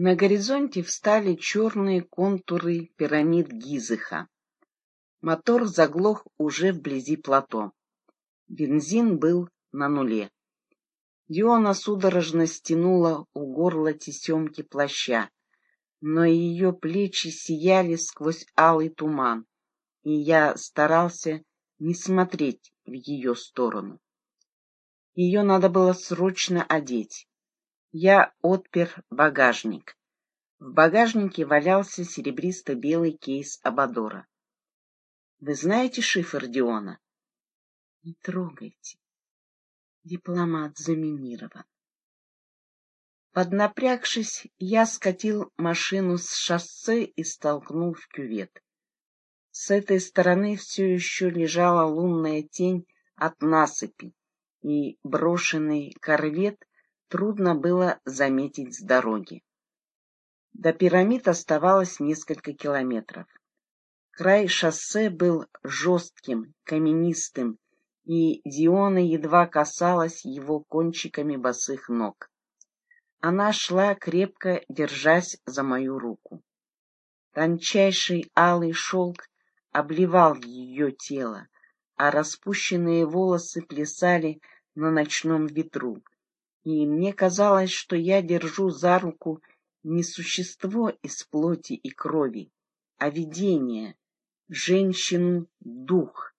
На горизонте встали черные контуры пирамид Гизыха. Мотор заглох уже вблизи плато. Бензин был на нуле. Диона судорожно стянула у горла тесемки плаща, но ее плечи сияли сквозь алый туман, и я старался не смотреть в ее сторону. Ее надо было срочно одеть. Я отпер багажник. В багажнике валялся серебристо-белый кейс Абадора. Вы знаете шифр Диона? Не трогайте. Дипломат заминирован. Поднапрягшись, я скатил машину с шоссе и столкнул в кювет. С этой стороны все еще лежала лунная тень от насыпи, и брошенный корвет трудно было заметить с дороги. До пирамид оставалось несколько километров. Край шоссе был жестким, каменистым, и Диона едва касалась его кончиками босых ног. Она шла, крепко держась за мою руку. Тончайший алый шелк обливал ее тело, а распущенные волосы плясали на ночном ветру, и мне казалось, что я держу за руку не существо из плоти и крови, а видение, женщину-дух,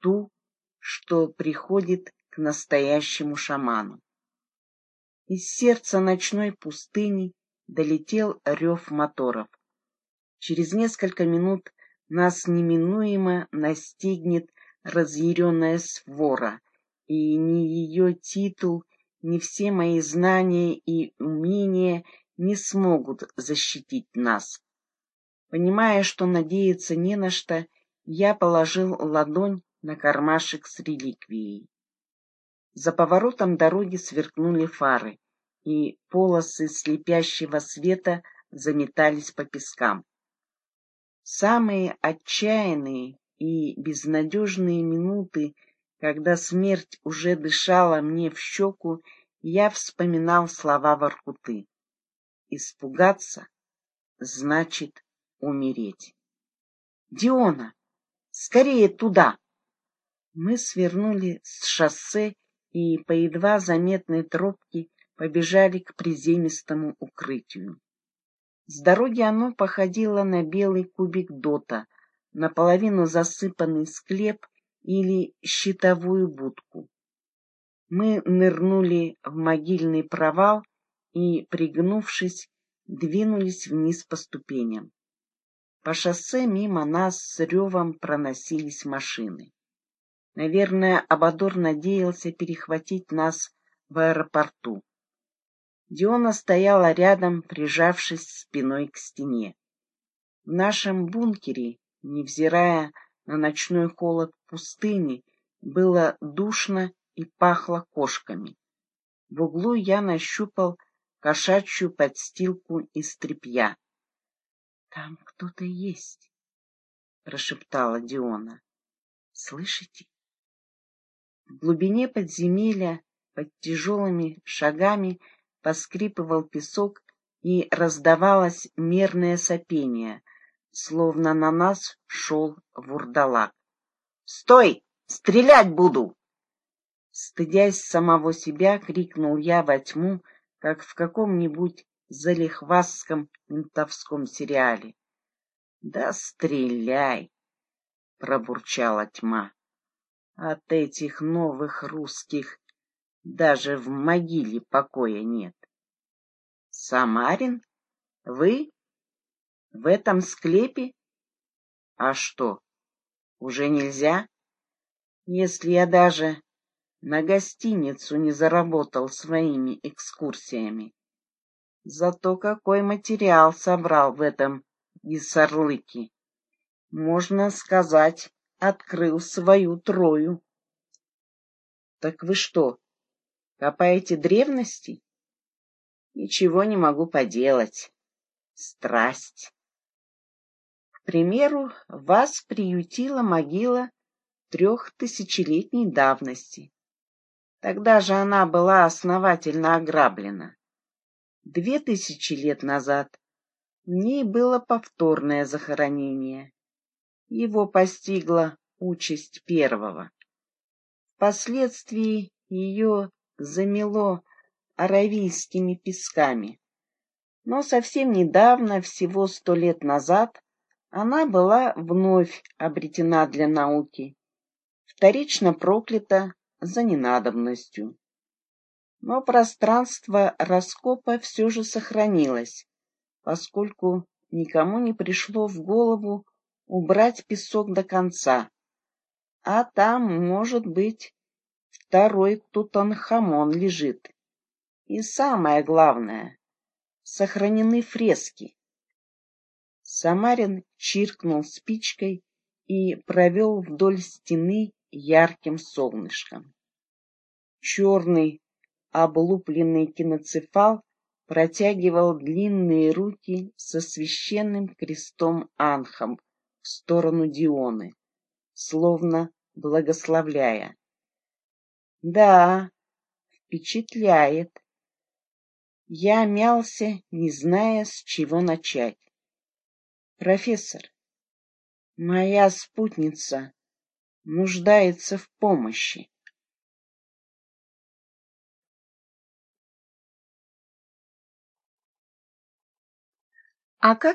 ту, что приходит к настоящему шаману. Из сердца ночной пустыни долетел рев моторов. Через несколько минут нас неминуемо настигнет разъяренная свора, и ни ее титул, ни все мои знания и умения не смогут защитить нас. Понимая, что надеяться не на что, я положил ладонь на кармашек с реликвией. За поворотом дороги сверкнули фары, и полосы слепящего света заметались по пескам. Самые отчаянные и безнадежные минуты, когда смерть уже дышала мне в щеку, я вспоминал слова Воркуты. Испугаться значит умереть. Диона, скорее туда! Мы свернули с шоссе и по едва заметной тропке побежали к приземистому укрытию. С дороги оно походило на белый кубик дота, наполовину засыпанный склеп или щитовую будку. Мы нырнули в могильный провал и, пригнувшись, двинулись вниз по ступеням. По шоссе мимо нас с ревом проносились машины. Наверное, Абадор надеялся перехватить нас в аэропорту. Диона стояла рядом, прижавшись спиной к стене. В нашем бункере, невзирая на ночной холод пустыни, было душно и пахло кошками. В углу я нащупал кошачью подстилку из тряпья. — Там кто-то есть, — прошептала Диона. — Слышите? В глубине подземелья, под тяжелыми шагами, поскрипывал песок и раздавалось мерное сопение, словно на нас шел вурдалак. «Стой! Стрелять буду!» Стыдясь самого себя, крикнул я во тьму, как в каком-нибудь залихвастском ментовском сериале. «Да стреляй!» — пробурчала тьма. «От этих новых русских даже в могиле покоя нет. Самарин? Вы? В этом склепе? А что, уже нельзя? Если я даже на гостиницу не заработал своими экскурсиями. Зато какой материал собрал в этом Гисарлыке. Можно сказать, открыл свою трою. Так вы что, Копаете древности? Ничего не могу поделать. Страсть. К примеру, вас приютила могила трехтысячелетней давности. Тогда же она была основательно ограблена. Две тысячи лет назад в ней было повторное захоронение. Его постигла участь первого. Впоследствии ее замело аравийскими песками. Но совсем недавно, всего сто лет назад, она была вновь обретена для науки, вторично проклята за ненадобностью. Но пространство раскопа все же сохранилось, поскольку никому не пришло в голову убрать песок до конца, а там, может быть, второй Тутанхамон лежит. И самое главное, сохранены фрески. Самарин чиркнул спичкой и провел вдоль стены ярким солнышком. Черный облупленный киноцефал протягивал длинные руки со священным крестом Анхом в сторону Дионы, словно благословляя. Да, впечатляет. Я мялся, не зная, с чего начать. Профессор, моя спутница нуждается в помощи. А как